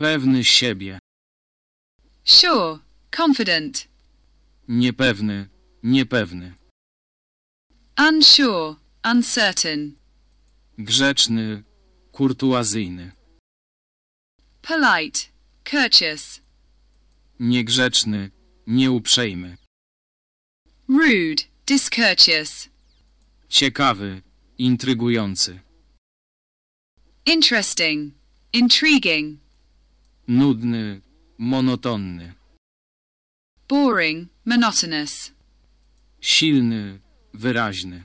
Pewny siebie. Sure. Confident. Niepewny. Niepewny. Unsure. Uncertain. Grzeczny. Kurtuazyjny. Polite. Courteous. Niegrzeczny. Nieuprzejmy. Rude. Discourteous. Ciekawy. Intrygujący. Interesting. Intriguing. Nudny. Monotonny. Boring. Monotonous. Silny. Wyraźny.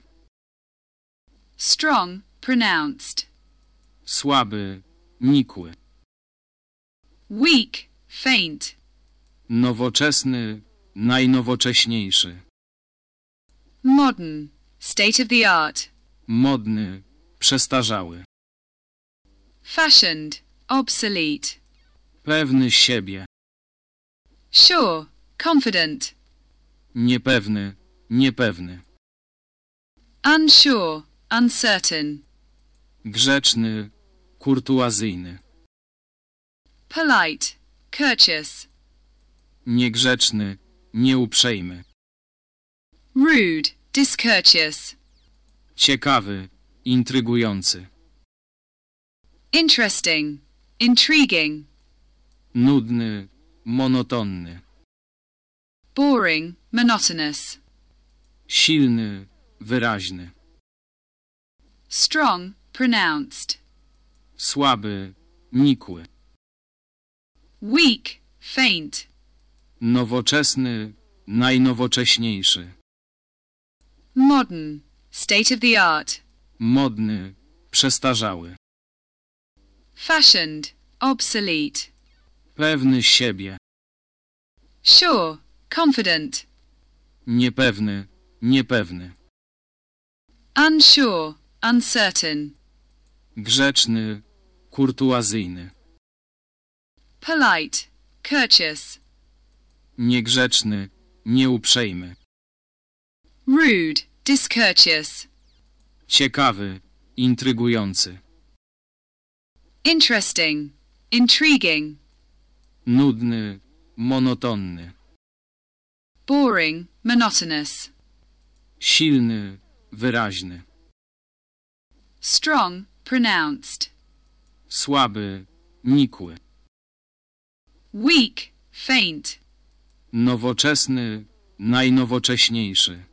Strong. Pronounced. Słaby. Nikły. Weak. Faint. Nowoczesny. Najnowocześniejszy. Modern. State of the art. Modny. Przestarzały. Fashioned. Obsolete. Pewny siebie. Sure. Confident. Niepewny. Niepewny. Unsure. Uncertain. Grzeczny. Kurtuazyjny. Polite. Courteous. Niegrzeczny. Nieuprzejmy. Rude. Discourteous. Ciekawy. Intrygujący. Interesting. Intriguing. Nudny. Monotonny. Boring. Monotonous. Silny. Wyraźny. Strong. Pronounced. Słaby. Nikły. Weak. Faint. Nowoczesny. Najnowocześniejszy. Modern. State of the art. Modny. Przestarzały. Fashioned. Obsolete. Pewny siebie. Sure. Confident. Niepewny. Niepewny. Unsure. Uncertain. Grzeczny. Kurtuazyjny. Polite. Courteous. Niegrzeczny. Nieuprzejmy. Rude. Discourteous. Ciekawy. Intrygujący. Interesting. Intriguing. Nudny. Monotonny. Boring. Monotonous. Silny. Wyraźny. Strong. Pronounced. Słaby. Nikły. Weak. Faint. Nowoczesny. Najnowocześniejszy.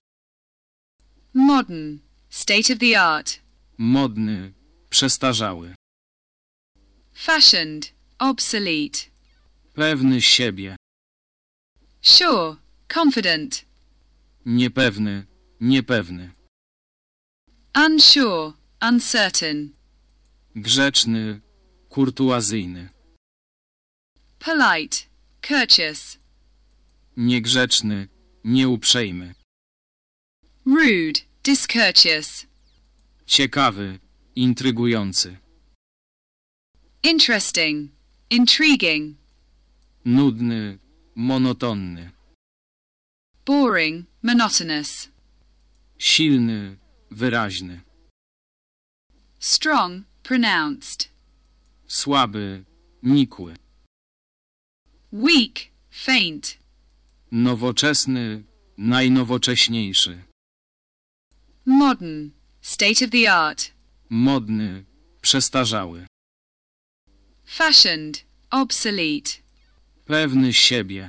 Modern. State of the art. Modny. Przestarzały. Fashioned. Obsolete. Pewny siebie. Sure. Confident. Niepewny. Niepewny. Unsure. Uncertain. Grzeczny. Kurtuazyjny. Polite. Courteous. Niegrzeczny. Nieuprzejmy. Rude. Discourteous. Ciekawy. Intrygujący. Interesting. Intriguing. Nudny. Monotonny. Boring. Monotonous. Silny. Wyraźny. Strong. Pronounced. Słaby. Nikły. Weak. Faint. Nowoczesny. Najnowocześniejszy. Modern. State of the art. Modny. Przestarzały. Fashioned. Obsolete. Pewny siebie.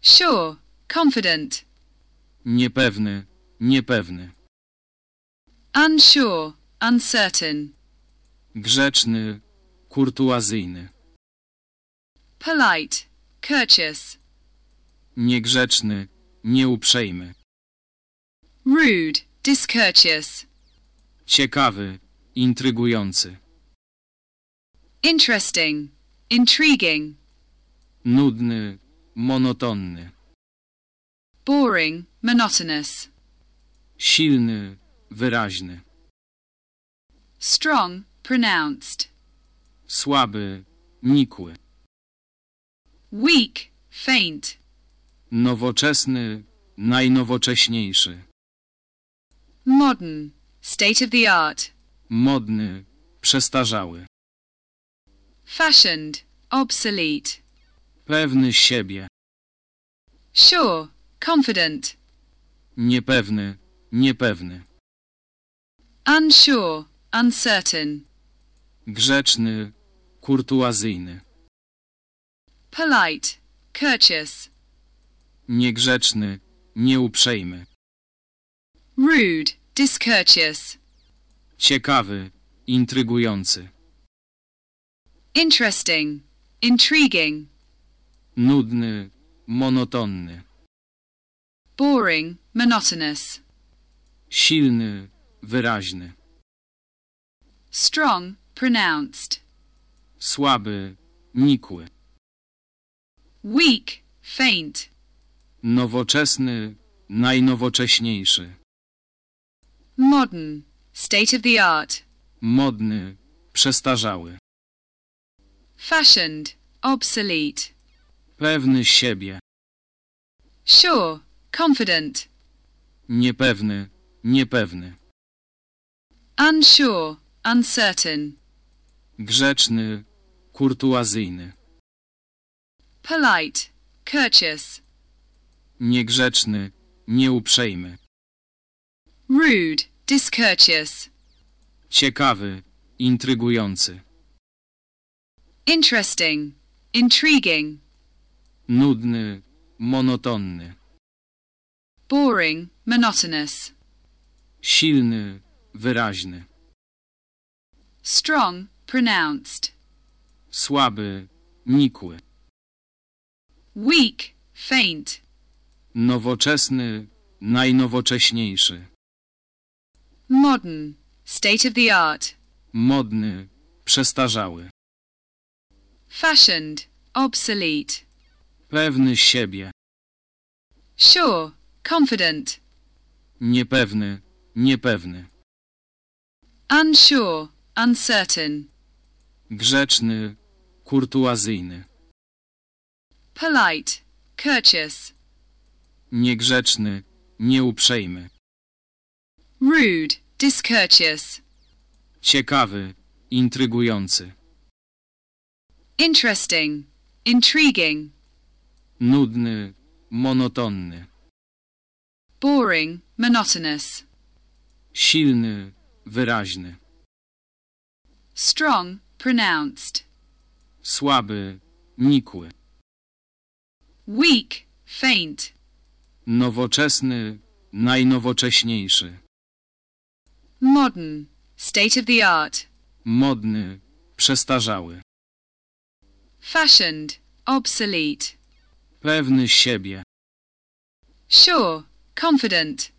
Sure. Confident. Niepewny. Niepewny. Unsure. Uncertain. Grzeczny. Kurtuazyjny. Polite. Courteous. Niegrzeczny. Nieuprzejmy. Rude. Discourteous. Ciekawy. Intrygujący. Interesting. Intriguing. Nudny. Monotonny. Boring. Monotonous. Silny. Wyraźny. Strong. Pronounced. Słaby. Nikły. Weak. Faint. Nowoczesny. Najnowocześniejszy. Modern. State of the art. Modny. Przestarzały. Fashioned. obsolete. Pewny siebie. Sure, confident. Niepewny, niepewny. Unsure, uncertain. Grzeczny, kurtuazyjny. Polite, courteous. Niegrzeczny, nieuprzejmy. Rude, discourteous. Ciekawy, intrygujący. Interesting, intriguing. Nudny, monotonny. Boring, monotonous. Silny, wyraźny. Strong, pronounced. Słaby, nikły. Weak, faint. Nowoczesny, najnowocześniejszy. Modern, state of the art. Modny, przestarzały. Fashioned, obsolete. Pewny siebie. Sure, confident. Niepewny, niepewny. Unsure, uncertain. Grzeczny, kurtuazyjny. Polite, courteous. Niegrzeczny, nieuprzejmy. Rude, discourteous. Ciekawy, intrygujący. Interesting, intriguing. Nudny, monotonny. Boring, monotonous. Silny, wyraźny. Strong, pronounced. Słaby, nikły. Weak, faint. Nowoczesny, najnowocześniejszy. Modern, state of the art. Modny, przestarzały. Fashioned, obsolete. Pewny siebie. Sure, confident. Niepewny, niepewny. Unsure, uncertain. Grzeczny, kurtuazyjny. Polite, courteous. Niegrzeczny, nieuprzejmy. Rude, discourteous. Ciekawy, intrygujący. Interesting, intriguing. Nudny, monotonny. Boring, monotonous. Silny, wyraźny. Strong, pronounced. Słaby, nikły. Weak, faint. Nowoczesny, najnowocześniejszy. Modern, state of the art. Modny, przestarzały. Fashioned, obsolete. Pewny siebie. Sure, confident.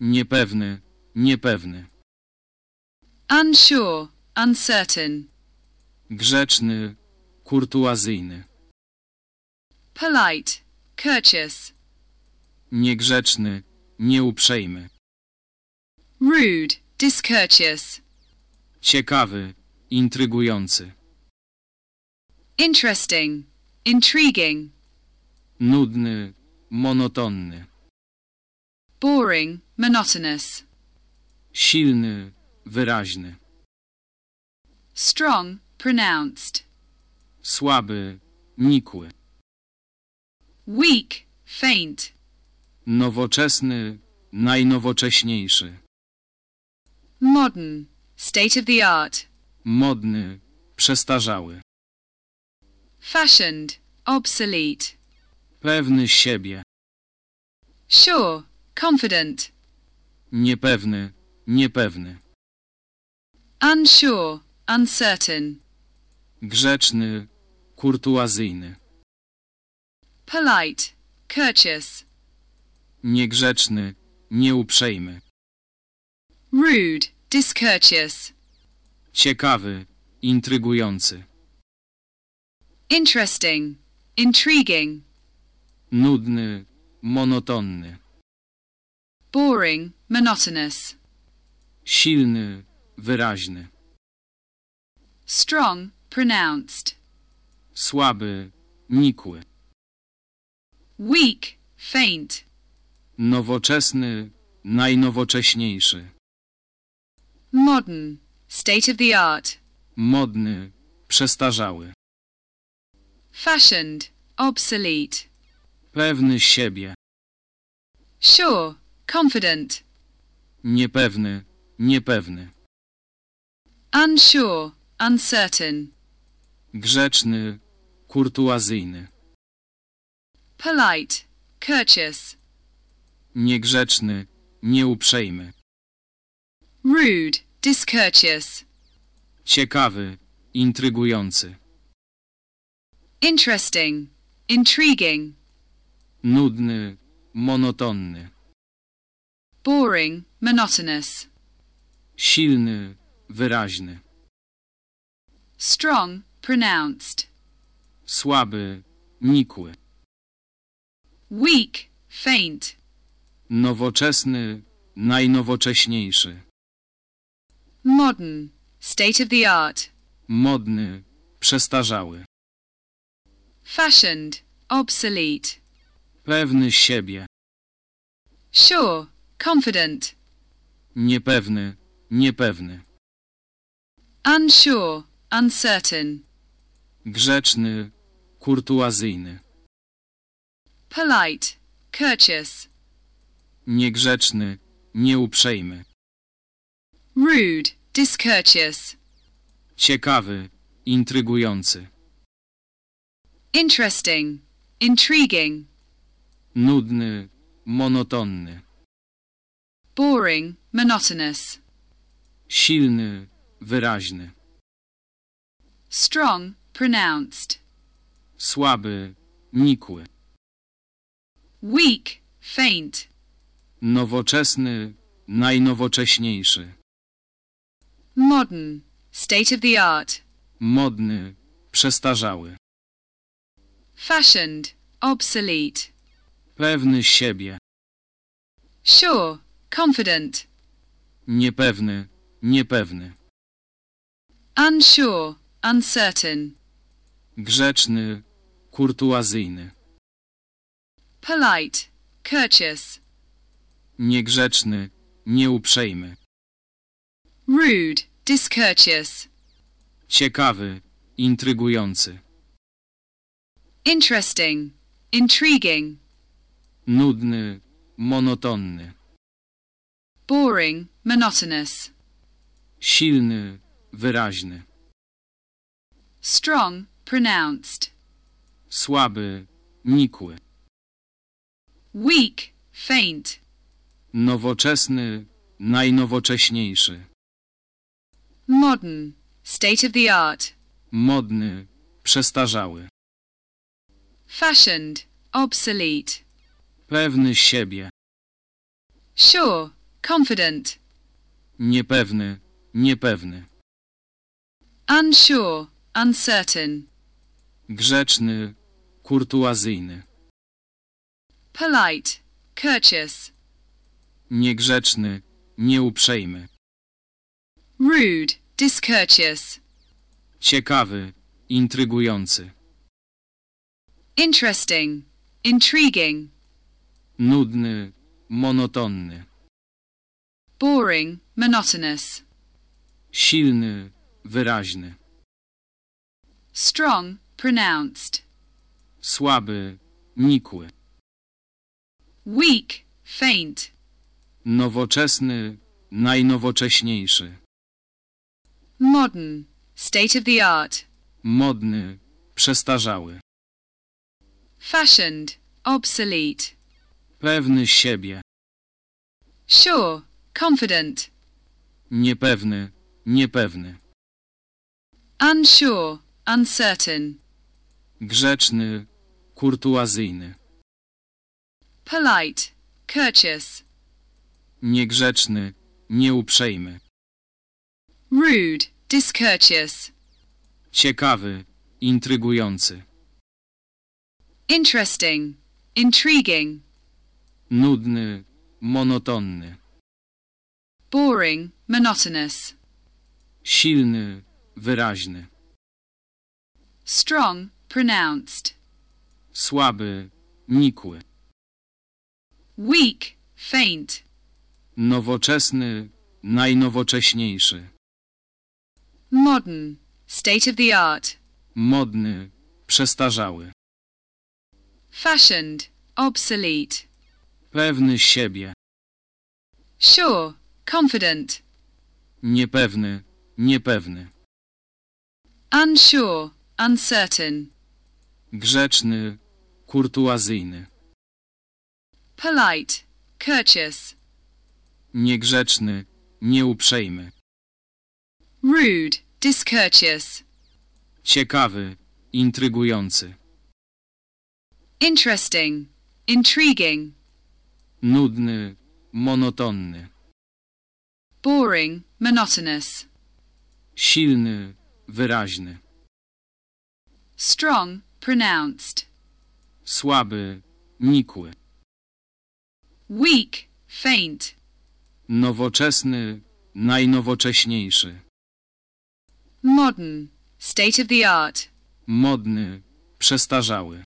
Niepewny, niepewny. Unsure, uncertain. Grzeczny, kurtuazyjny. Polite, courteous. Niegrzeczny, nieuprzejmy. Rude, discourteous. Ciekawy, intrygujący. Interesting, intriguing. Nudny, monotonny. Boring, monotonous. Silny, wyraźny. Strong, pronounced. Słaby, nikły. Weak, faint. Nowoczesny, najnowocześniejszy. Modern, state of the art. Modny, przestarzały. Fashioned, obsolete. Pewny siebie. Sure, confident. Niepewny, niepewny. Unsure, uncertain. Grzeczny, kurtuazyjny. Polite, courteous. Niegrzeczny, nieuprzejmy. Rude, discourteous. Ciekawy, intrygujący. Interesting, intriguing. Nudny, monotonny. Boring, monotonous. Silny, wyraźny. Strong, pronounced. Słaby, nikły. Weak, faint. Nowoczesny, najnowocześniejszy. Modern, state of the art. Modny, przestarzały. fashioned, obsolete. Pewny siebie. Sure, confident. Niepewny, niepewny. Unsure, uncertain. Grzeczny, kurtuazyjny. Polite, courteous. Niegrzeczny, nieuprzejmy. Rude, discourteous. Ciekawy, intrygujący. Interesting, intriguing. Nudny, monotonny. Boring, monotonous. Silny, wyraźny. Strong, pronounced. Słaby, nikły. Weak, faint. Nowoczesny, najnowocześniejszy. Modern, state of the art. Modny, przestarzały. Fashioned, obsolete. Pewny siebie. Sure, confident. Niepewny, niepewny. Unsure, uncertain. Grzeczny, kurtuazyjny. Polite, courteous. Niegrzeczny, nieuprzejmy. Rude, discourteous. Ciekawy, intrygujący. Interesting, intriguing. Nudny, monotonny. Boring, monotonous. Silny, wyraźny. Strong, pronounced. Słaby, nikły. Weak, faint. Nowoczesny, najnowocześniejszy. Modern, state of the art. Modny, przestarzały. Fashioned, obsolete. Pewny siebie. Sure, confident. Niepewny, niepewny. Unsure, uncertain. Grzeczny, kurtuazyjny. Polite, courteous. Niegrzeczny, nieuprzejmy. Rude, discourteous. Ciekawy, intrygujący. Interesting, intriguing. Nudny, monotonny. Boring, monotonous. Silny, wyraźny. Strong, pronounced. Słaby, nikły. Weak, faint. Nowoczesny, najnowocześniejszy. Modern, state of the art. Modny, przestarzały. Fashioned, obsolete. Pewny siebie. Sure, confident. Niepewny, niepewny. Unsure, uncertain. Grzeczny, kurtuazyjny. Polite, courteous. Niegrzeczny, nieuprzejmy. Rude, discourteous. Ciekawy, intrygujący. Interesting, intriguing. Nudny, monotonny. Boring, monotonous. Silny, wyraźny. Strong, pronounced. Słaby, nikły. Weak, faint. Nowoczesny, najnowocześniejszy. Modern, state of the art. Modny, przestarzały. Fashioned, obsolete. Pewny siebie. Sure, confident. Niepewny, niepewny. Unsure, uncertain. Grzeczny, kurtuazyjny. Polite, courteous. Niegrzeczny, nieuprzejmy. Rude, discourteous. Ciekawy, intrygujący. Interesting, intriguing. Nudny, monotonny. Boring, monotonous. Silny, wyraźny. Strong, pronounced. Słaby, nikły. Weak, faint. Nowoczesny, najnowocześniejszy. Modern, state of the art. Modny, przestarzały. przestarzały, fashioned, obsolete, pewny siebie, sure, confident, niepewny, niepewny, unsure, uncertain, grzeczny, kurtuazyjny, polite, courteous, niegrzeczny, nieuprzejmy, rude, discourteous, ciekawy, intrygujący, interesting, intriguing, nudny, monotonny, boring, monotonous, silny, wyraźny, strong, pronounced, słaby, nikły, weak, faint, nowoczesny, najnowocześniejszy, modern, state of the art, modny, przestarzały,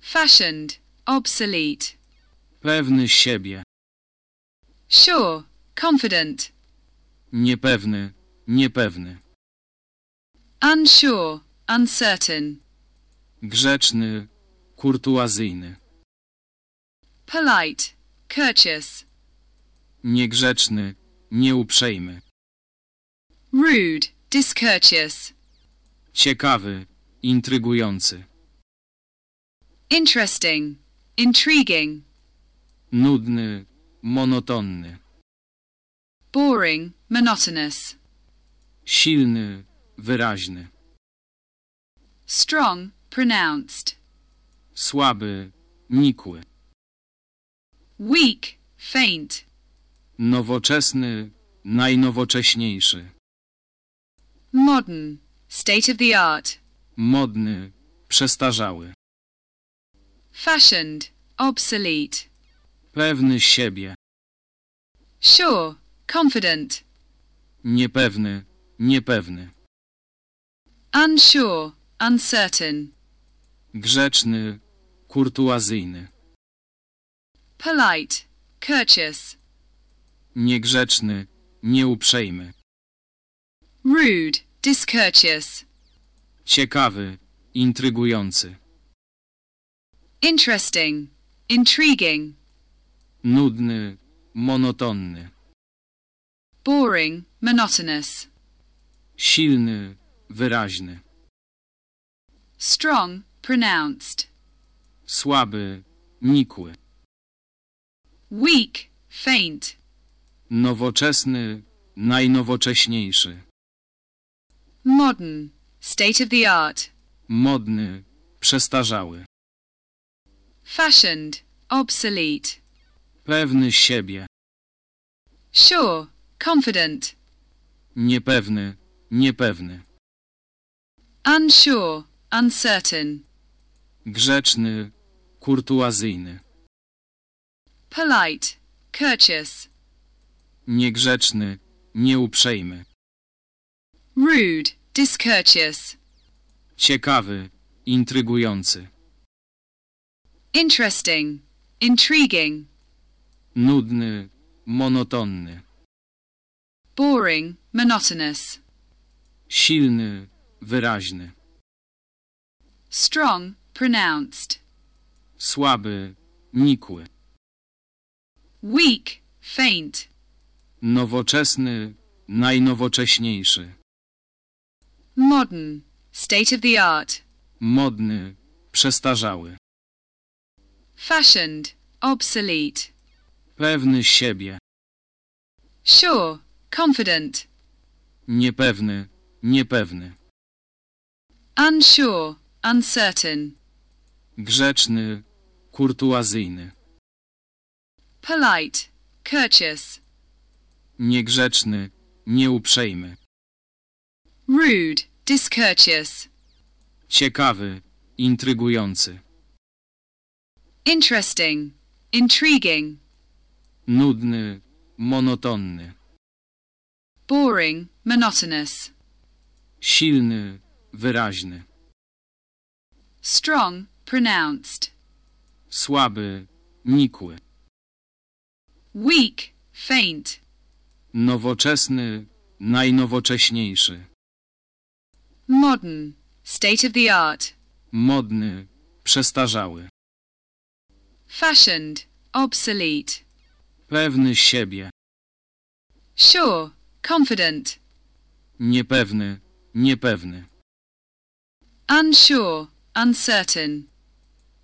fashioned, obsolete, pewny siebie, sure, confident, niepewny, niepewny, unsure, uncertain, grzeczny, kurtuazyjny, polite, courteous, niegrzeczny, nieuprzejmy, rude, discourteous, ciekawy, intrygujący, interesting, intriguing, nudny, monotonny, boring, monotonous, silny, wyraźny, strong, pronounced, słaby, nikły, weak, faint, nowoczesny, najnowocześniejszy, modern, state of the art, modny, przestarzały, fashioned, obsolete, pewny siebie, sure, confident, niepewny, niepewny, unsure, uncertain, grzeczny, kurtuazyjny, polite, courteous, niegrzeczny, nieuprzejmy, rude, discourteous, ciekawy, intrygujący, interesting, intriguing, nudny, monotonny, boring, monotonous, silny, wyraźny, strong, pronounced, słaby, nikły, weak, faint, nowoczesny, najnowocześniejszy, modern, state of the art, modny, przestarzały, fashioned, obsolete, pewny siebie, sure, confident, niepewny, niepewny, unsure, uncertain, grzeczny, kurtuazyjny, polite, courteous, niegrzeczny, nieuprzejmy, rude, discourteous, ciekawy, intrygujący, interesting, intriguing, nudny, monotonny, boring, monotonous, silny, wyraźny, strong, pronounced, słaby, nikły, weak, faint, nowoczesny, najnowocześniejszy, modern, state of the art, modny, przestarzały, fashioned, obsolete, pewny siebie, sure, confident, niepewny, niepewny, unsure, uncertain, grzeczny, kurtuazyjny, polite, courteous, niegrzeczny, nieuprzejmy, rude, discourteous, ciekawy, intrygujący, interesting, intriguing, nudny, monotonny, boring, monotonous, silny, wyraźny, strong, pronounced, słaby, nikły, weak, faint, nowoczesny, najnowocześniejszy, modern, state of the art. modny, przestarzały, Fashioned, obsolete. Pewny siebie, Sure, confident. niepewny, niepewny, Unsure, uncertain.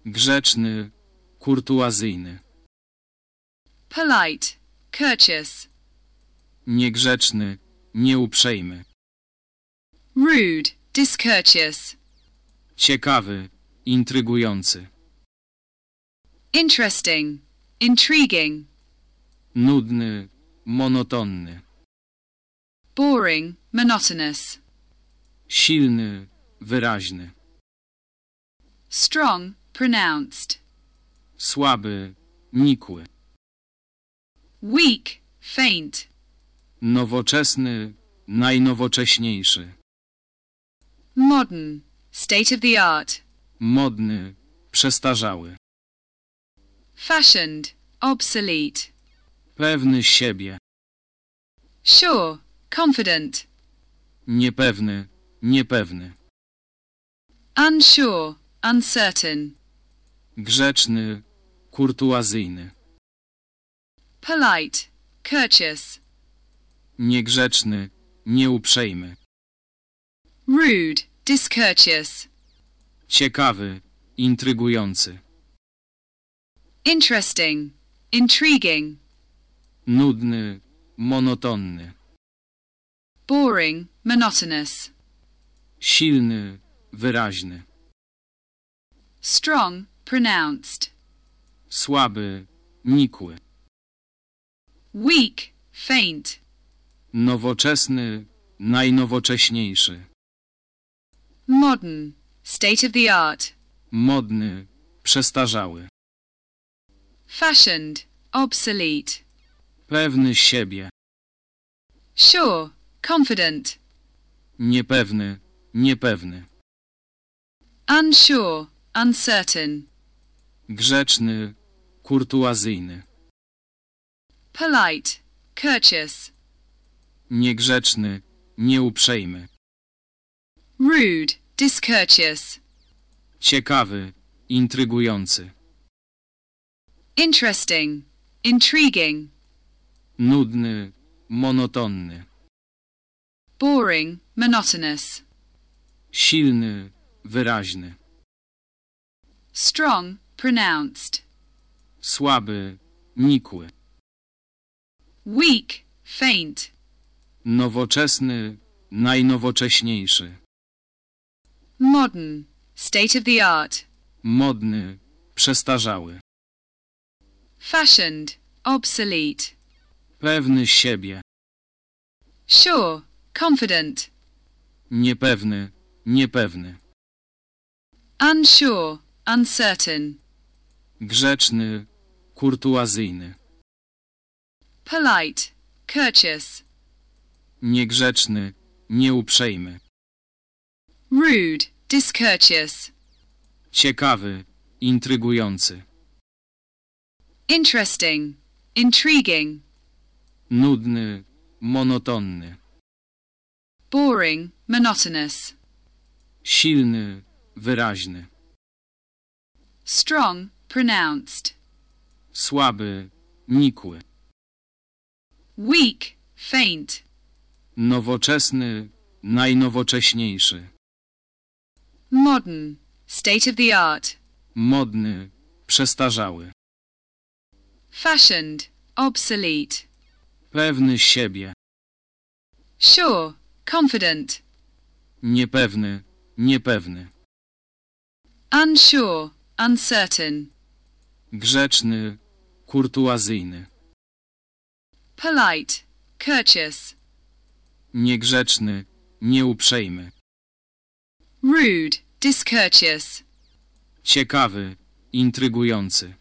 grzeczny, kurtuazyjny, Polite, courteous. niegrzeczny, nieuprzejmy, Rude, discourteous. ciekawy, intrygujący, Interesting, intriguing. Nudny, monotonny, Boring, monotonous. silny, wyraźny, Strong, pronounced. słaby, nikły, Weak, faint. nowoczesny, najnowocześniejszy, Modern, state of the art. modny, przestarzały, Fashioned, obsolete. Pewny siebie, Sure, confident. niepewny, niepewny, Unsure, uncertain. grzeczny, kurtuazyjny, Polite, courteous. niegrzeczny, nieuprzejmy, Rude, discourteous. ciekawy, intrygujący, Interesting, intriguing. Nudny, monotonny, Boring, monotonous. silny, wyraźny, Strong, pronounced. słaby, nikły, Weak, faint. nowoczesny, najnowocześniejszy, Modern, state of the art. modny, przestarzały, Fashioned, obsolete. Pewny siebie, Sure, confident. niepewny, niepewny, Unsure, uncertain. grzeczny, kurtuazyjny, Polite, courteous. niegrzeczny, nieuprzejmy, Rude, discourteous. ciekawy, intrygujący, Interesting, intriguing. Nudny, monotonny, Boring, monotonous. silny, wyraźny, Strong, pronounced. słaby, nikły, Weak, faint. nowoczesny, najnowocześniejszy, Modern, state of the art. modny, przestarzały, Fashioned, obsolete. Pewny siebie, Sure, confident. niepewny, niepewny, Unsure, uncertain. grzeczny, kurtuazyjny, Polite, courteous. niegrzeczny, nieuprzejmy, Rude, discourteous. ciekawy, intrygujący, Interesting, intriguing. Nudny, monotonny, Boring, monotonous. silny, wyraźny, Strong, pronounced. słaby, nikły, Weak, faint. nowoczesny, najnowocześniejszy, Modern, state of the art. modny, przestarzały, Fashioned, obsolete. Pewny siebie, Sure, confident. niepewny, niepewny, Unsure, uncertain. grzeczny, kurtuazyjny, Polite, courteous. niegrzeczny, nieuprzejmy, Rude, discourteous. ciekawy, intrygujący,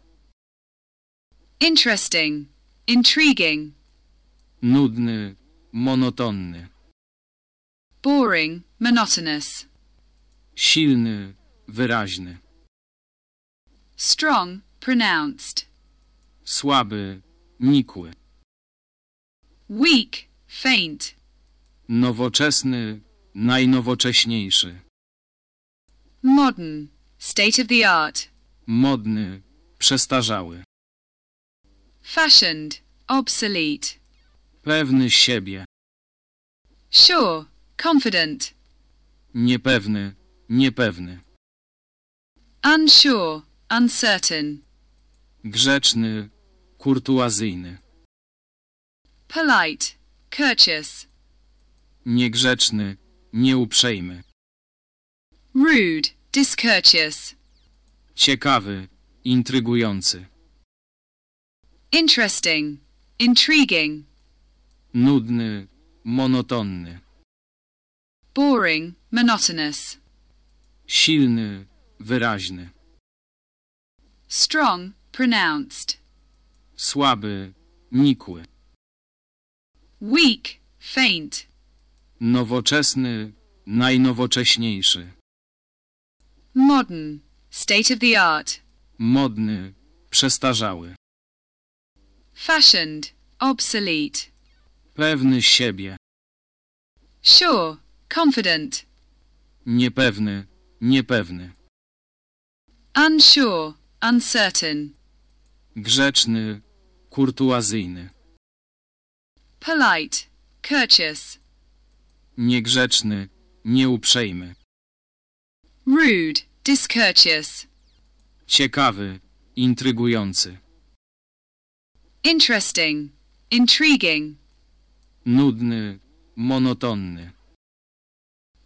Interesting, intriguing. Nudny, monotonny, Boring, monotonous. silny, wyraźny, Strong, pronounced. słaby, nikły, Weak, faint. nowoczesny, najnowocześniejszy, modern, state of the art, modny, przestarzały, fashioned, obsolete, pewny siebie, sure, confident, niepewny, niepewny, unsure, uncertain, grzeczny, kurtuazyjny, polite, courteous, niegrzeczny, nieuprzejmy, rude, discourteous, ciekawy, intrygujący, interesting, intriguing, nudny, monotonny, boring, monotonous, silny, wyraźny, strong, pronounced, słaby, nikły, weak, faint, nowoczesny, najnowocześniejszy, modern, state of the art, modny, przestarzały, fashioned, obsolete, pewny siebie, sure, confident, niepewny, niepewny, unsure, uncertain, grzeczny, kurtuazyjny, polite, courteous, niegrzeczny, nieuprzejmy, rude, discourteous, ciekawy, intrygujący, interesting, intriguing, nudny, monotonny,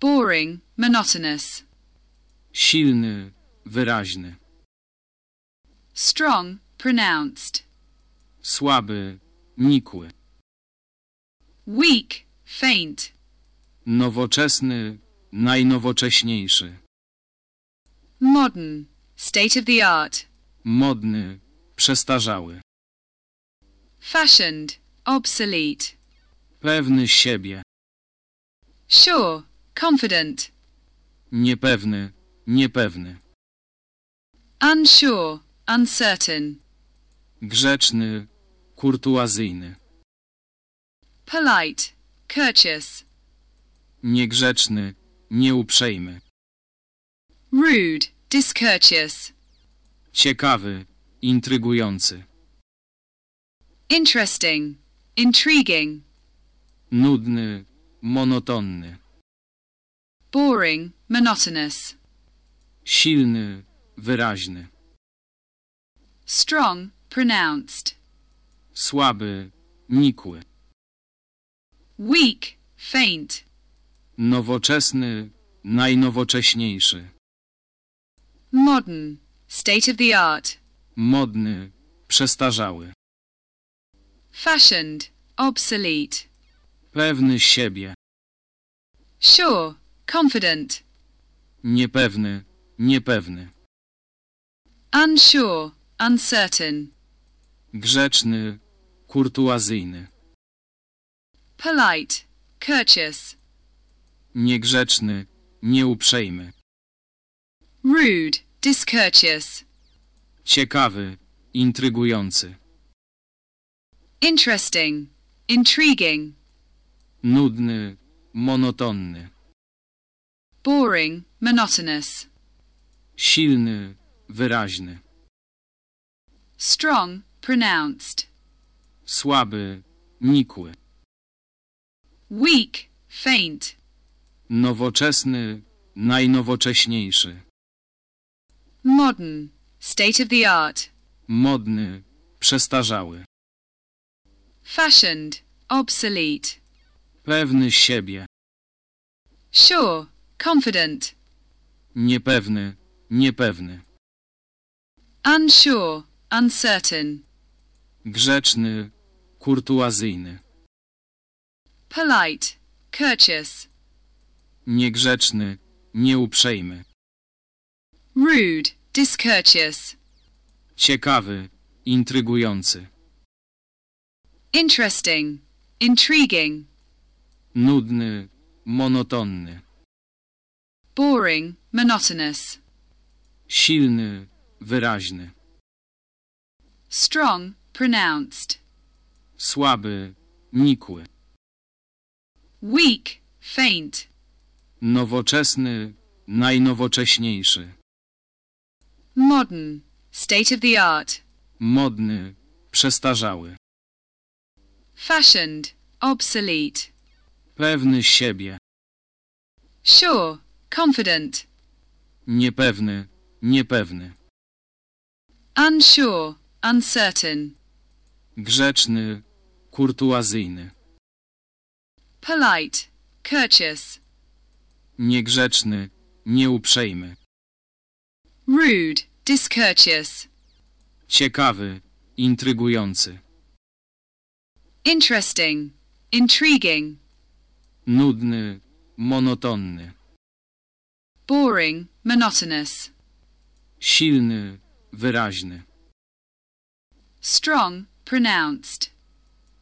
boring, monotonous, silny, wyraźny, strong, pronounced, słaby, nikły, weak, faint, nowoczesny, najnowocześniejszy, modern, state of the art, modny, przestarzały, fashioned, obsolete, pewny siebie, sure, confident, niepewny, niepewny, unsure, uncertain, grzeczny, kurtuazyjny, polite, courteous, niegrzeczny, nieuprzejmy, rude, discourteous, ciekawy, intrygujący, interesting, intriguing, nudny, monotonny, boring, monotonous, silny, wyraźny, strong, pronounced, słaby, nikły, weak, faint, nowoczesny, najnowocześniejszy, modern, state of the art, modny, przestarzały, fashioned, obsolete, pewny siebie, sure, confident, niepewny, niepewny, unsure, uncertain, grzeczny, kurtuazyjny, polite, courteous, niegrzeczny, nieuprzejmy, rude, discourteous, ciekawy, intrygujący, interesting, intriguing, nudny, monotonny, boring, monotonous, silny, wyraźny, strong, pronounced, słaby, nikły, weak, faint, nowoczesny, najnowocześniejszy, modern, state of the art, modny, przestarzały, fashioned, obsolete, pewny siebie, sure, confident, niepewny, niepewny, unsure, uncertain, grzeczny, kurtuazyjny, polite, courteous, niegrzeczny, nieuprzejmy, rude, discourteous, ciekawy, intrygujący, interesting, intriguing, nudny, monotonny, boring, monotonous, silny, wyraźny, strong, pronounced, słaby, nikły, weak, faint, nowoczesny, najnowocześniejszy. Modern. State of the art. Modny, przestarzały. Fashioned. Obsolete. Pewny siebie. Sure. Confident. Niepewny, niepewny. Unsure. Uncertain. Grzeczny, kurtuazyjny. Polite. Courteous. Niegrzeczny, nieuprzejmy. Rude. Discourteous. Ciekawy, intrygujący. Interesting. Intriguing. Nudny, monotonny. Boring. Monotonous. Silny, wyraźny. Strong. Pronounced.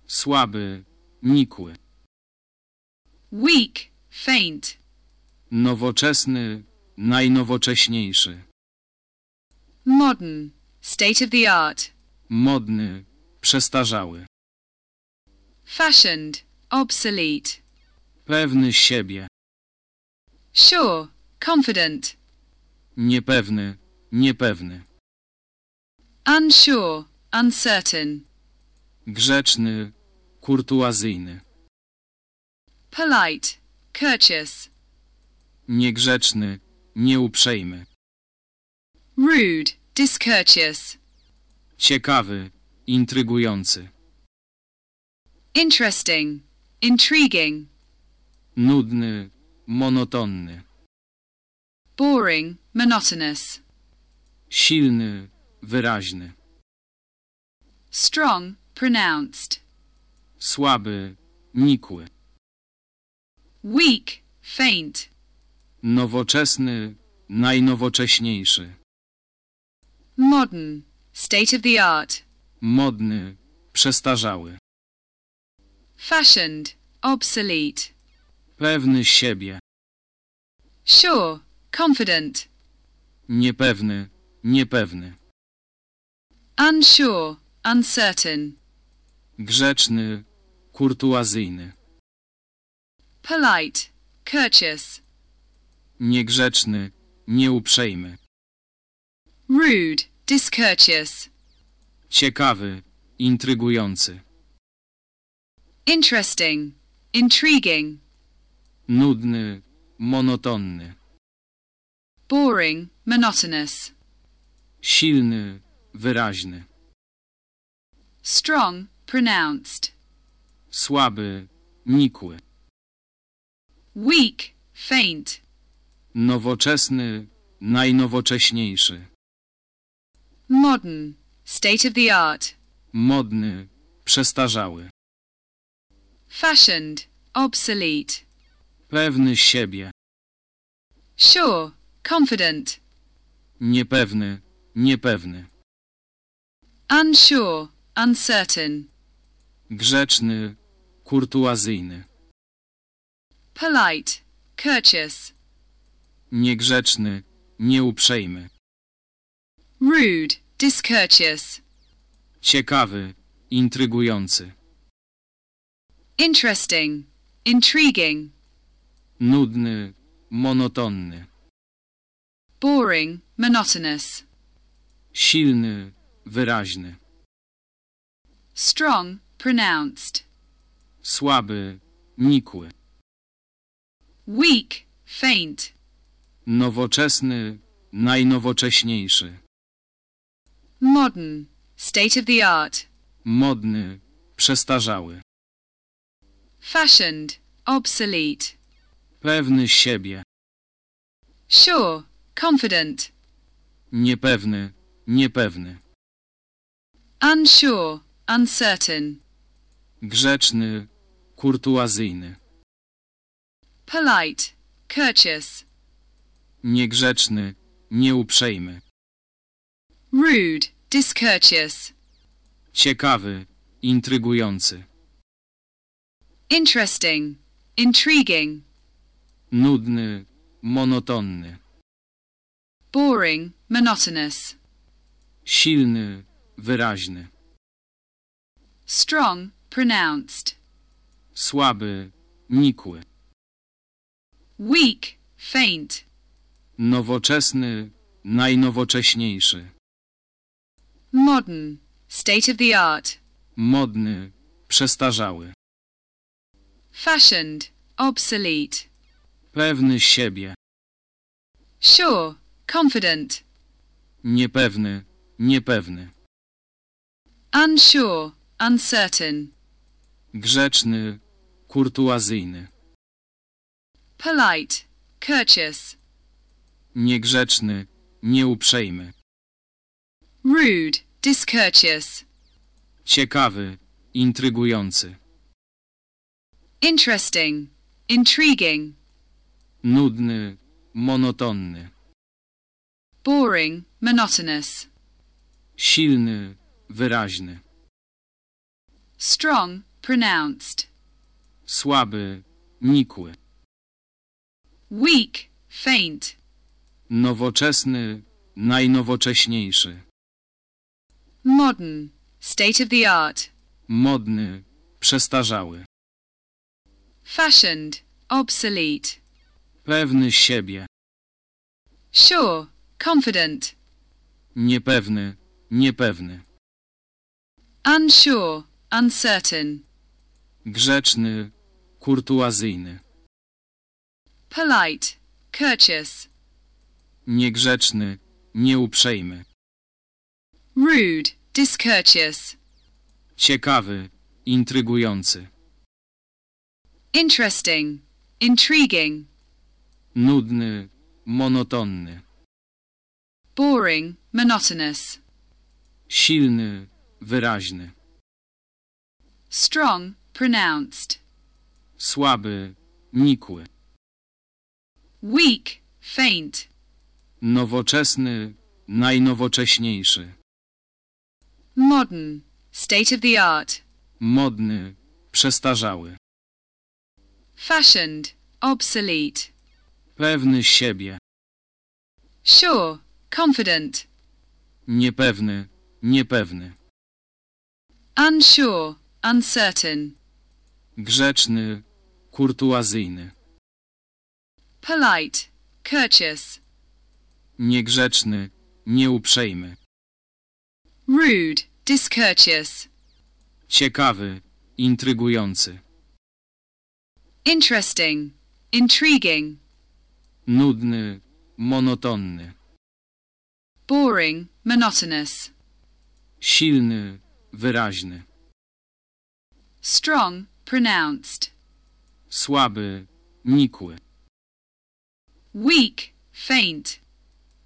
Słaby, nikły. Weak. Faint. Nowoczesny, najnowocześniejszy. Modern. State of the art. Modny, przestarzały. Fashioned. Obsolete. Pewny siebie. Sure. Confident. Niepewny, niepewny. Unsure. Uncertain. Grzeczny, kurtuazyjny. Polite. Courteous. Niegrzeczny, nieuprzejmy. Rude. Discourteous. Ciekawy, intrygujący. Interesting. Intriguing. Nudny, monotonny. Boring. Monotonous. Silny, wyraźny. Strong. Pronounced. Słaby, nikły. Weak. Faint. Nowoczesny, najnowocześniejszy. Modern. State of the art. Modny, przestarzały. Fashioned. Obsolete. Pewny siebie. Sure. Confident. Niepewny, niepewny. Unsure. Uncertain. Grzeczny, kurtuazyjny. Polite. Courteous. Niegrzeczny, nieuprzejmy. Rude. Discourteous. Ciekawy, intrygujący. Interesting. Intriguing. Nudny, monotonny. Boring. Monotonous. Silny, wyraźny. Strong. Pronounced. Słaby, nikły. Weak. Faint. Nowoczesny, najnowocześniejszy. Modern. State of the art. Modny, przestarzały. Fashioned. Obsolete. Pewny siebie. Sure. Confident. Niepewny, niepewny. Unsure. Uncertain. Grzeczny, kurtuazyjny. Polite. Courteous. Niegrzeczny, nieuprzejmy. Rude. Discourteous. Ciekawy, intrygujący. Interesting. Intriguing. Nudny, monotonny. Boring. Monotonous. Silny, wyraźny. Strong. Pronounced. Słaby, nikły. Weak. Faint. Nowoczesny, najnowocześniejszy. Modern. State of the art. Modny, przestarzały. Fashioned. Obsolete. Pewny siebie. Sure. Confident. Niepewny, niepewny. Unsure. Uncertain. Grzeczny, kurtuazyjny. Polite. Courteous. Niegrzeczny, nieuprzejmy. Rude. Discourteous. Ciekawy, intrygujący. Interesting. Intriguing. Nudny, monotonny. Boring. Monotonous. Silny, wyraźny. Strong. Pronounced. Słaby, nikły. Weak. Faint. Nowoczesny, najnowocześniejszy. Modern. State of the art. Modny, przestarzały. Fashioned. Obsolete. Pewny siebie. Sure. Confident. Niepewny, niepewny. Unsure. Uncertain. Grzeczny, kurtuazyjny. Polite. Courteous. Niegrzeczny, nieuprzejmy. Rude. Discourteous. Ciekawy, intrygujący. Interesting. Intriguing. Nudny, monotonny. Boring. Monotonous. Silny, wyraźny. Strong. Pronounced. Słaby, nikły. Weak. Faint. Nowoczesny, najnowocześniejszy. Modern. State of the art. Modny, przestarzały. Fashioned. Obsolete. Pewny siebie. Sure. Confident. Niepewny, niepewny. Unsure. Uncertain. Grzeczny, kurtuazyjny. Polite. Courteous. Niegrzeczny, nieuprzejmy. Rude. Discourteous. Ciekawy, intrygujący. Interesting. Intriguing. Nudny, monotonny. Boring. Monotonous. Silny, wyraźny. Strong. Pronounced. Słaby, nikły. Weak. Faint. Nowoczesny, najnowocześniejszy. Modern. State of the art. Modny, przestarzały. Fashioned. Obsolete. Pewny siebie. Sure. Confident. Niepewny, niepewny. Unsure. Uncertain. Grzeczny, kurtuazyjny. Polite. Courteous. Niegrzeczny, nieuprzejmy. Rude. Discourteous. Ciekawy, intrygujący. Interesting. Intriguing. Nudny, monotonny. Boring. Monotonous. Silny, wyraźny. Strong. Pronounced. Słaby, nikły. Weak. Faint.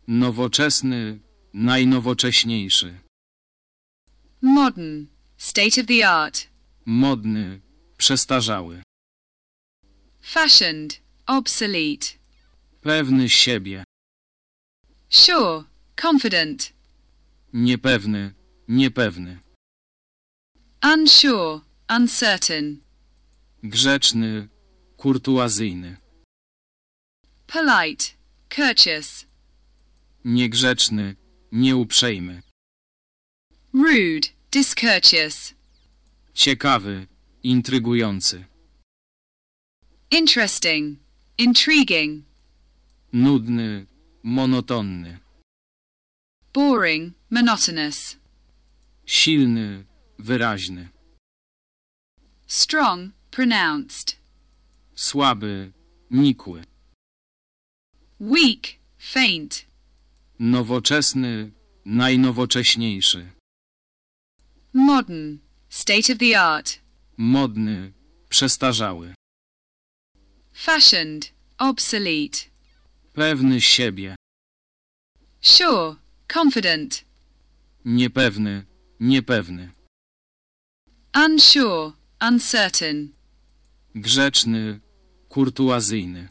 Nowoczesny, najnowocześniejszy. Modern. State of the art. Modny, przestarzały. Fashioned. Obsolete. Pewny siebie. Sure. Confident. Niepewny, niepewny. Unsure. Uncertain. Grzeczny, kurtuazyjny. Polite. Courteous. Niegrzeczny, nieuprzejmy. Rude. Discourteous. Ciekawy, intrygujący. Interesting. Intriguing. Nudny, monotonny. Boring. Monotonous. Silny, wyraźny. Strong. Pronounced. Słaby, nikły. Weak. Faint. Nowoczesny, najnowocześniejszy. Modern. State of the art. Modny, przestarzały. Fashioned. Obsolete. Pewny siebie. Sure. Confident. Niepewny, niepewny. Unsure. Uncertain. Grzeczny, kurtuazyjny.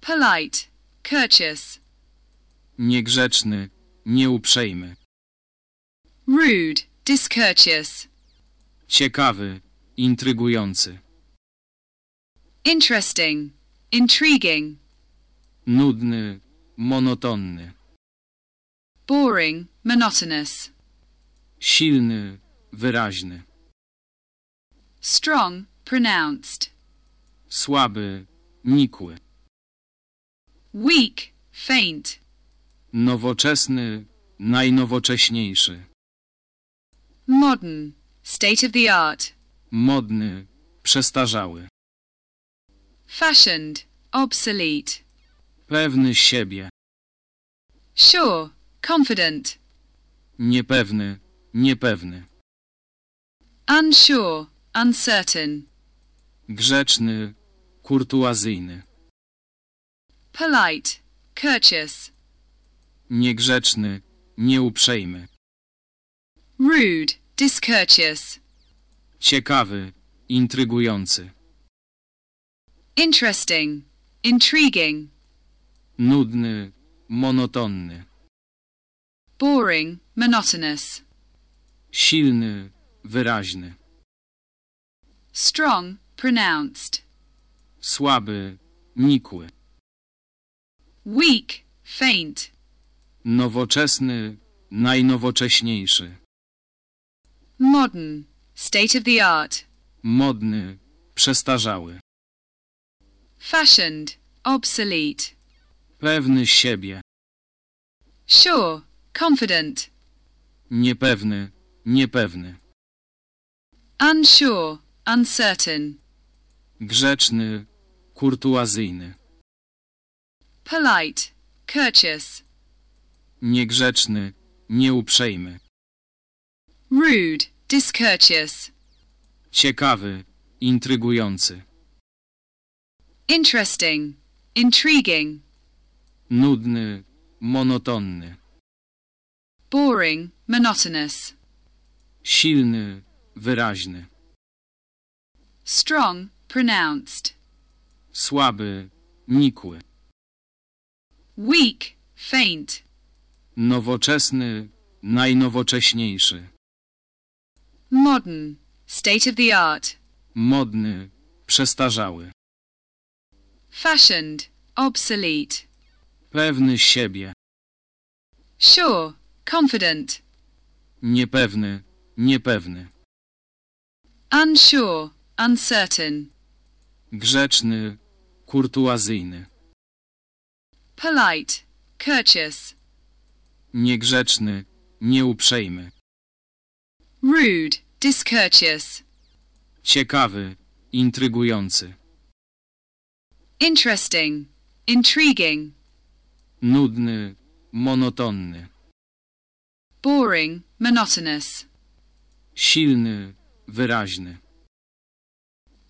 Polite. Courteous. Niegrzeczny, nieuprzejmy. Rude. Discourteous. Ciekawy, intrygujący. Interesting. Intriguing. Nudny, monotonny. Boring. Monotonous. Silny, wyraźny. Strong. Pronounced. Słaby, nikły. weak, faint, Nowoczesny, najnowocześniejszy. modern, state of the art, Modny, przestarzały. fashioned, obsolete, Pewny siebie. sure, confident, Niepewny, niepewny. unsure, uncertain, Grzeczny, kurtuazyjny. polite, courteous, Niegrzeczny, nieuprzejmy. rude, discourteous, Ciekawy, intrygujący. interesting, intriguing, Nudny, monotonny. boring, monotonous, Silny, wyraźny. strong, pronounced, Słaby, nikły. weak, faint, Nowoczesny, najnowocześniejszy. modern, state of the art, Modny, przestarzały. fashioned, obsolete, Pewny siebie. sure, confident, Niepewny, niepewny. unsure, uncertain, Grzeczny, kurtuazyjny. polite, courteous, Niegrzeczny, nieuprzejmy. rude, discourteous, Ciekawy, intrygujący. interesting, intriguing, Nudny, monotonny. boring, monotonous, Silny, wyraźny. strong, pronounced, Słaby, nikły. weak, faint, Nowoczesny, najnowocześniejszy. modern, state of the art, Modny, przestarzały. fashioned, obsolete, Pewny siebie. sure, confident, Niepewny, niepewny. unsure, uncertain, Grzeczny, kurtuazyjny. polite, courteous, Niegrzeczny, nieuprzejmy. rude, discourteous, Ciekawy, intrygujący. interesting, intriguing, Nudny, monotonny. boring, monotonous, Silny, wyraźny.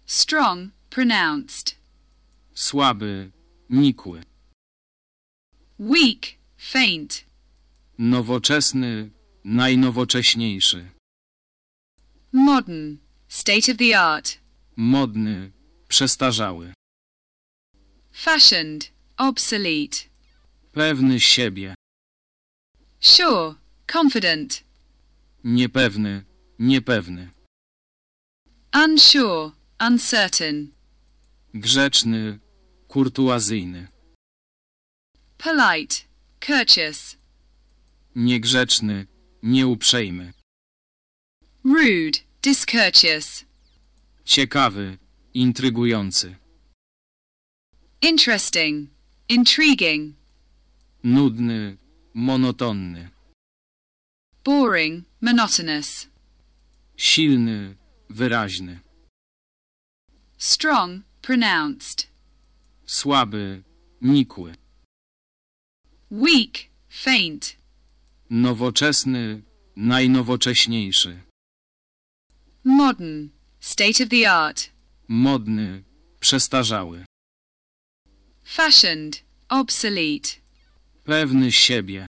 strong, pronounced, Słaby, nikły. weak, faint, Nowoczesny, najnowocześniejszy. modern, state of the art, Modny, przestarzały. fashioned, obsolete, Pewny siebie. sure, confident, Niepewny, niepewny. unsure, uncertain, Grzeczny, kurtuazyjny. polite, courteous, Niegrzeczny, nieuprzejmy. rude, discourteous, Ciekawy, intrygujący. interesting, intriguing, Nudny, monotonny. boring, monotonous, Silny, wyraźny. strong, pronounced, Słaby, nikły. weak, faint, Nowoczesny, najnowocześniejszy. modern, state of the art, Modny, przestarzały. fashioned, obsolete, Pewny siebie.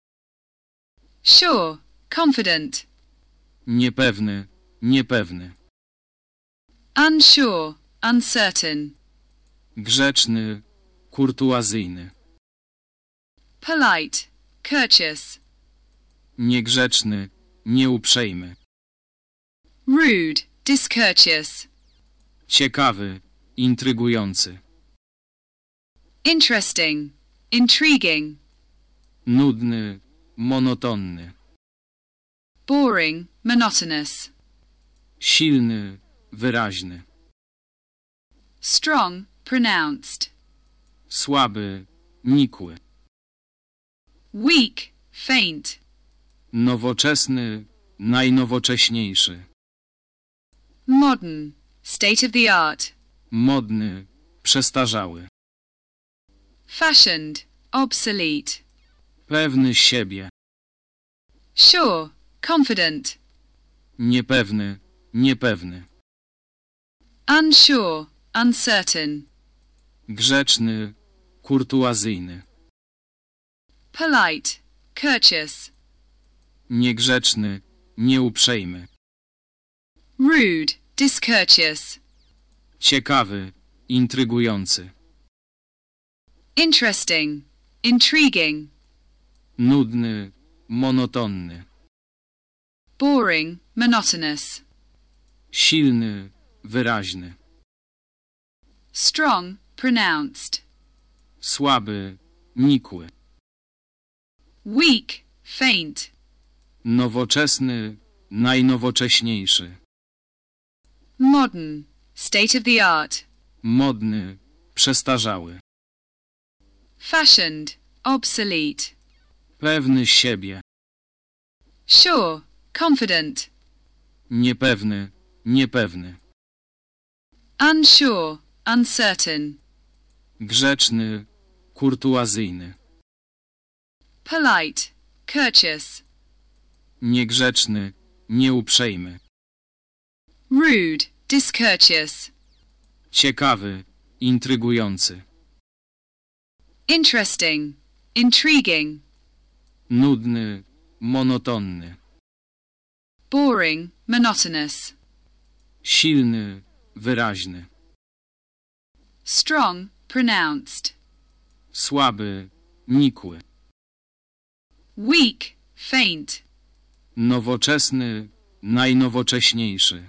sure, confident, Niepewny, niepewny. unsure, uncertain, Grzeczny, kurtuazyjny. polite, courteous, Niegrzeczny, nieuprzejmy. rude, discourteous, Ciekawy, intrygujący. interesting, intriguing, Nudny, monotonny. boring, monotonous, Silny, wyraźny. strong, pronounced, Słaby, nikły. weak, faint, Nowoczesny, najnowocześniejszy. modern, state of the art, Modny, przestarzały. fashioned, obsolete, Pewny siebie. sure, confident, Niepewny, niepewny. unsure, uncertain, Grzeczny, kurtuazyjny. polite, courteous, Niegrzeczny, nieuprzejmy. rude, discourteous, Ciekawy, intrygujący. interesting, intriguing, Nudny, monotonny. boring, monotonous, Silny, wyraźny. strong, pronounced, Słaby, nikły. weak, faint, Nowoczesny, najnowocześniejszy. modern, state of the art, Modny, przestarzały. fashioned, obsolete, Pewny siebie. sure, confident, Niepewny, niepewny. unsure, uncertain, Grzeczny, kurtuazyjny. polite, courteous, Niegrzeczny, nieuprzejmy. rude, discourteous, Ciekawy, intrygujący. interesting, intriguing, Nudny, monotonny. boring, monotonous, Silny, wyraźny. strong, pronounced, Słaby, nikły. weak, faint, Nowoczesny, najnowocześniejszy.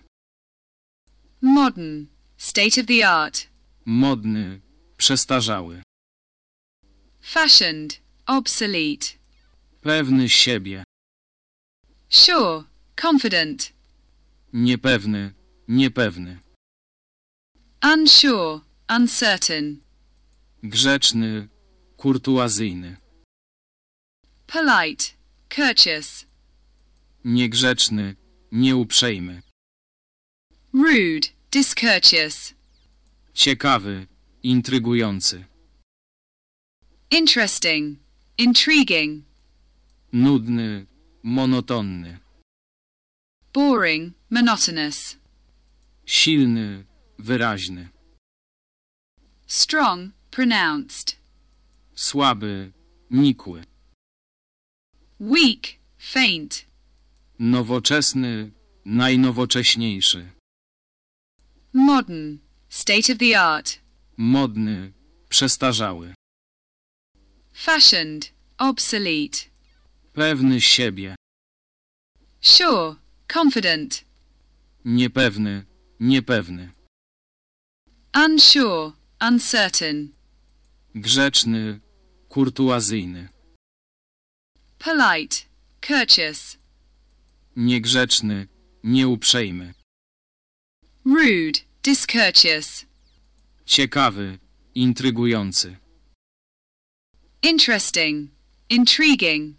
modern, state of the art, Modny, przestarzały. fashioned, obsolete, Pewny siebie. sure, confident, Niepewny, niepewny. unsure, uncertain, Grzeczny, kurtuazyjny. polite, courteous, Niegrzeczny, nieuprzejmy. rude, discourteous, Ciekawy, intrygujący. interesting, intriguing, Nudny, monotonny. boring, monotonous, Silny, wyraźny. strong, pronounced, Słaby, nikły. weak, faint, Nowoczesny, najnowocześniejszy. modern, state of the art, Modny, przestarzały. fashioned, obsolete, Pewny siebie. sure, confident, Niepewny, niepewny. unsure, uncertain, Grzeczny, kurtuazyjny. polite, courteous, Niegrzeczny, nieuprzejmy. rude, discourteous, Ciekawy, intrygujący. interesting, intriguing,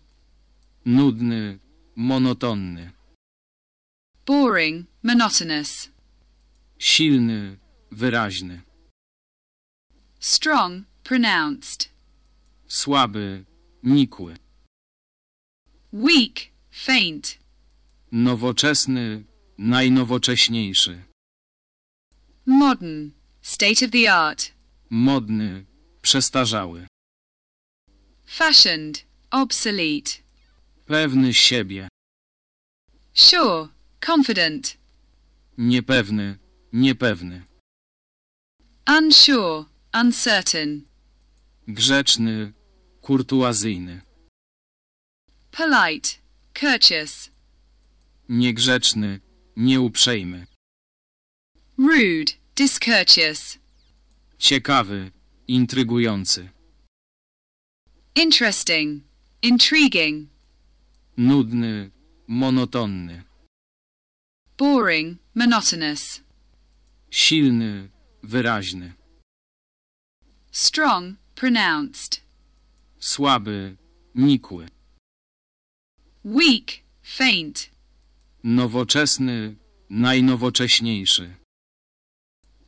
Nudny, monotonny. boring, monotonous, Silny, wyraźny. strong, pronounced, Słaby, nikły. weak, faint, Nowoczesny, najnowocześniejszy. modern, state of the art, Modny, przestarzały. fashioned, obsolete, Pewny siebie. sure, confident, Niepewny, niepewny. unsure, uncertain, Grzeczny, kurtuazyjny. polite, courteous, Niegrzeczny, nieuprzejmy. rude, discourteous, Ciekawy, intrygujący. interesting, intriguing, Nudny, monotonny. boring, monotonous, Silny, wyraźny. strong, pronounced, Słaby, nikły. weak, faint, Nowoczesny, najnowocześniejszy.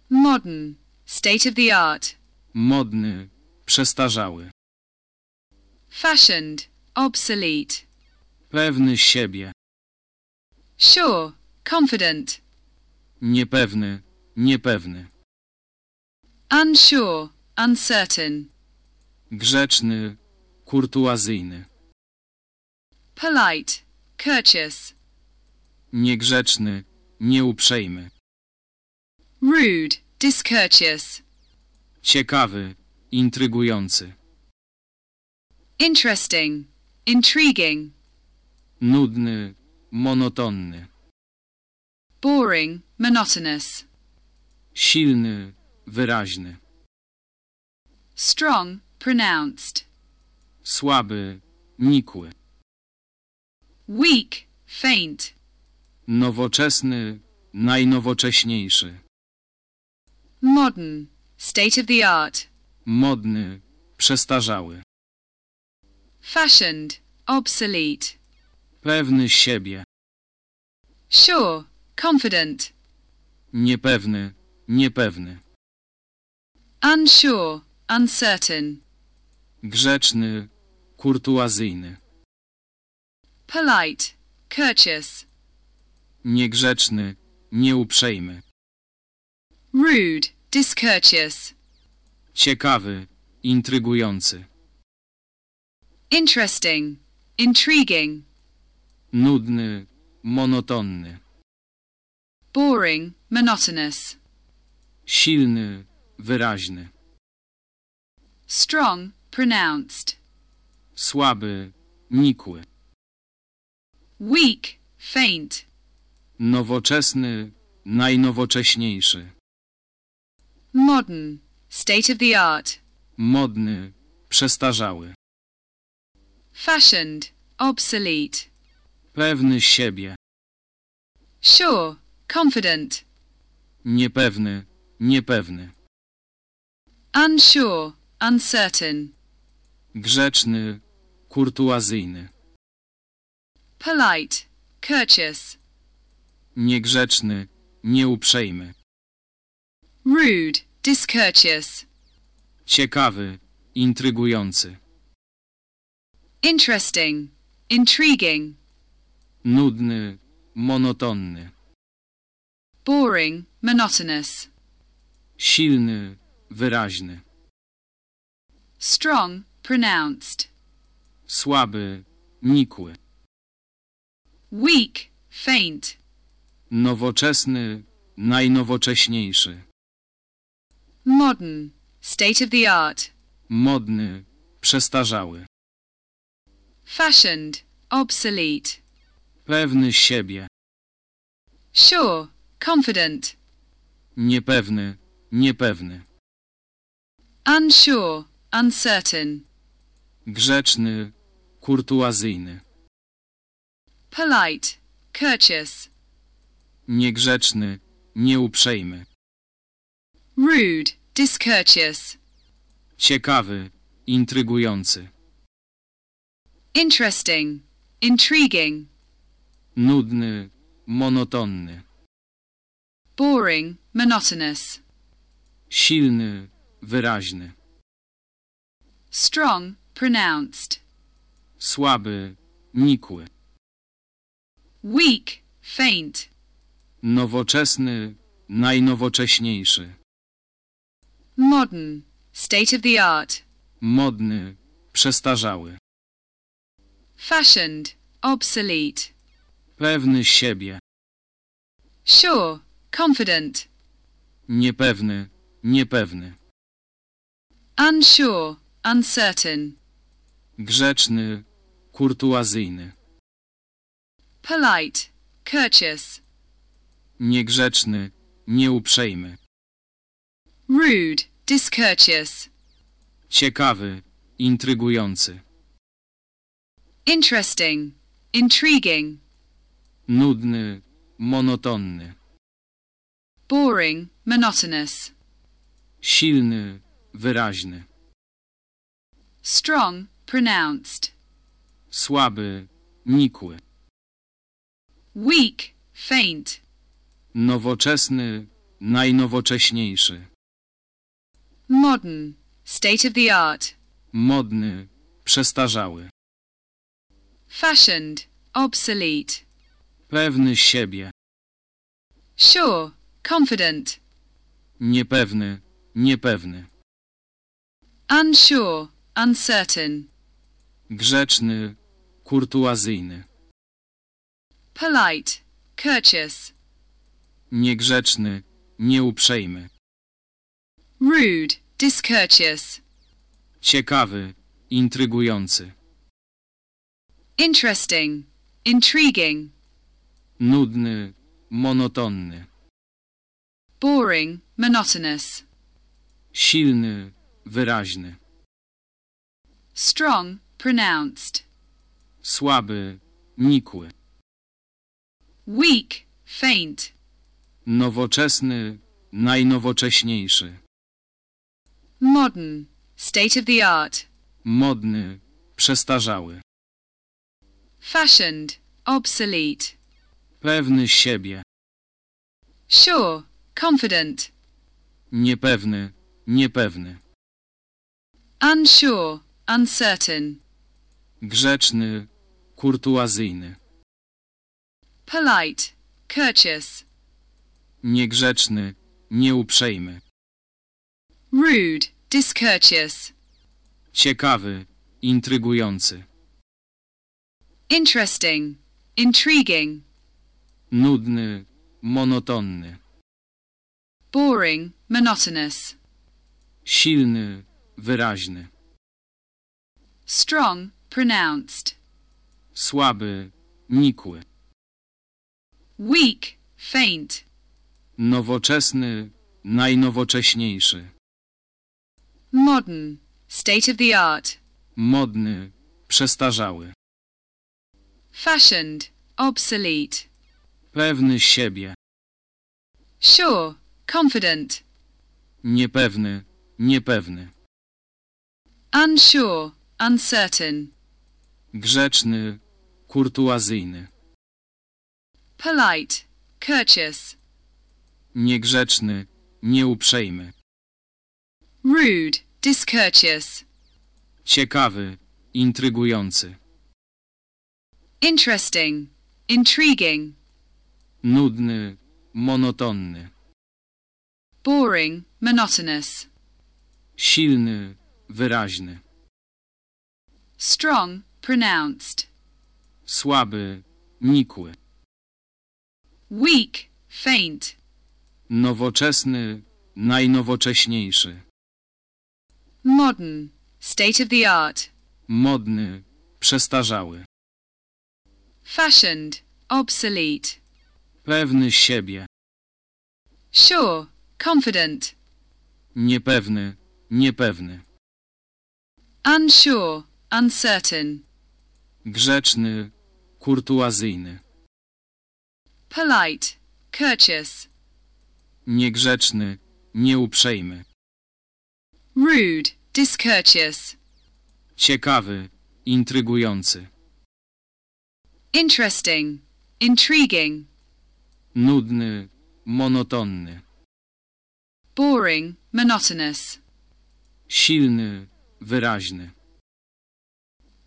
modern, state of the art, Modny, przestarzały. fashioned, obsolete, Pewny siebie. sure, confident, Niepewny, niepewny. unsure, uncertain, Grzeczny, kurtuazyjny. polite, courteous, Niegrzeczny, nieuprzejmy. rude, discourteous, Ciekawy, intrygujący. interesting, intriguing, Nudny, monotonny. boring, monotonous, Silny, wyraźny. strong, pronounced, Słaby, nikły. weak, faint, Nowoczesny, najnowocześniejszy. modern, state of the art, Modny, przestarzały. fashioned, obsolete, Pewny siebie. sure, confident, Niepewny, niepewny. unsure, uncertain, Grzeczny, kurtuazyjny. polite, courteous, Niegrzeczny, nieuprzejmy. rude, discourteous, Ciekawy, intrygujący. interesting, intriguing, Nudny, monotonny. boring, monotonous, Silny, wyraźny. strong, pronounced, Słaby, nikły. weak, faint, Nowoczesny, najnowocześniejszy. modern, state of the art, Modny, przestarzały. fashioned, obsolete, Pewny siebie. sure, confident, Niepewny, niepewny. unsure, uncertain, Grzeczny, kurtuazyjny. polite, courteous, Niegrzeczny, nieuprzejmy. rude, discourteous, Ciekawy, intrygujący. interesting, intriguing, Nudny, monotonny. boring, monotonous, Silny, wyraźny. strong, pronounced, Słaby, nikły. weak, faint, Nowoczesny, najnowocześniejszy. modern, state of the art, Modny, przestarzały. fashioned, obsolete, Pewny siebie. sure, confident, Niepewny, niepewny. unsure, uncertain, Grzeczny, kurtuazyjny. polite, courteous, Niegrzeczny, nieuprzejmy. rude, discourteous, Ciekawy, intrygujący. interesting, intriguing, Nudny, monotonny. boring, monotonous, Silny, wyraźny. strong, pronounced, Słaby, nikły. weak, faint, Nowoczesny, najnowocześniejszy. modern, state of the art, Modny, przestarzały. fashioned, obsolete, Pewny siebie. sure, confident, Niepewny, niepewny. unsure, uncertain, Grzeczny, kurtuazyjny. polite, courteous, Niegrzeczny, nieuprzejmy. rude, discourteous, Ciekawy, intrygujący. interesting, intriguing, Nudny, monotonny. boring, monotonous, Silny, wyraźny. strong, pronounced. Słaby, nikły. Weak, faint. Nowoczesny, najnowocześniejszy. Modern, state of the art. Modny, przestarzały. Fashioned, obsolete. Pewny siebie. Sure, confident. Niepewny, niepewny. Unsure, uncertain. Grzeczny, kurtuazyjny. Polite, courteous. Niegrzeczny, nieuprzejmy. Rude, discourteous. Ciekawy, intrygujący. Interesting, intriguing. Nudny, monotonny. Boring, monotonous. Silny, wyraźny. Strong, pronounced. Słaby, nikły. Weak, faint. Nowoczesny, najnowocześniejszy. Modern, state of the art. Modny, przestarzały. Fashioned, obsolete. Pewny siebie. Sure, confident. Niepewny, niepewny. Unsure, uncertain. Grzeczny, kurtuazyjny. Polite, courteous. Niegrzeczny, nieuprzejmy. Rude, discourteous. Ciekawy, intrygujący. Interesting, intriguing. Nudny, monotonny. Boring, monotonous. Silny, wyraźny. Strong, pronounced. Słaby, nikły. Weak, faint. Nowoczesny, najnowocześniejszy. Modern, state of the art. Modny, przestarzały. Fashioned, obsolete. Pewny siebie. Sure, confident. Niepewny, niepewny. Unsure, uncertain. Grzeczny, kurtuazyjny. Polite, courteous. Niegrzeczny, nieuprzejmy. Rude, discourteous. Ciekawy, intrygujący. Interesting, intriguing. Nudny, monotonny. Boring, monotonous. Silny, wyraźny. Strong, pronounced. Słaby, nikły. Weak, faint. Nowoczesny, najnowocześniejszy. Modern, state of the art. Modny, przestarzały. Fashioned, obsolete. Pewny siebie. Sure, confident. Niepewny, niepewny. Unsure, uncertain. Grzeczny, kurtuazyjny. Polite, courteous. Niegrzeczny, nieuprzejmy. Rude, discourteous. Ciekawy, intrygujący. Interesting, intriguing. Nudny, monotonny. Boring, monotonous. Silny, wyraźny.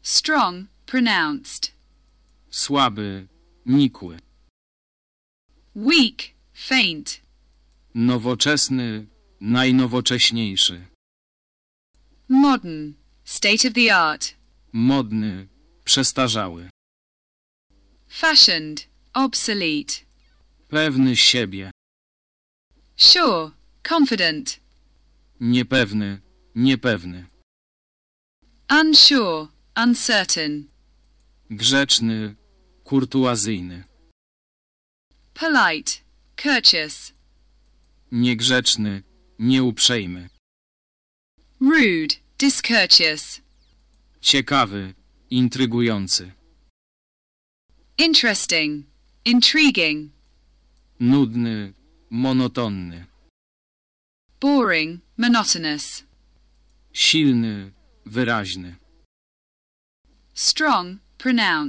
Strong, pronounced. Słaby, nikły. Weak, faint. Nowoczesny, najnowocześniejszy. Modern, state of the art. Modny, przestarzały. Fashioned, obsolete. Pewny siebie. Sure, confident. Niepewny, niepewny. Unsure, uncertain. Grzeczny, kurtuazyjny. Polite, courteous. Niegrzeczny, nieuprzejmy. Rude, discourteous. Ciekawy, intrygujący. Interesting, intriguing. Nudny, monotonny. Boring, monotonous. Silny, wyraźny. strong, pronounce.